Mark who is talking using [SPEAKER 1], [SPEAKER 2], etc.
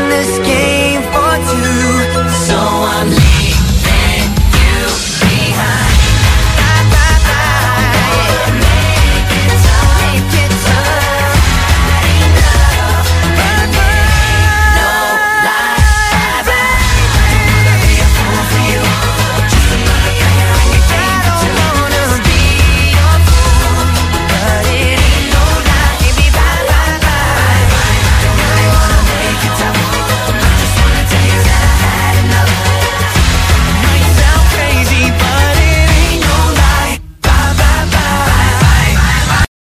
[SPEAKER 1] in this game.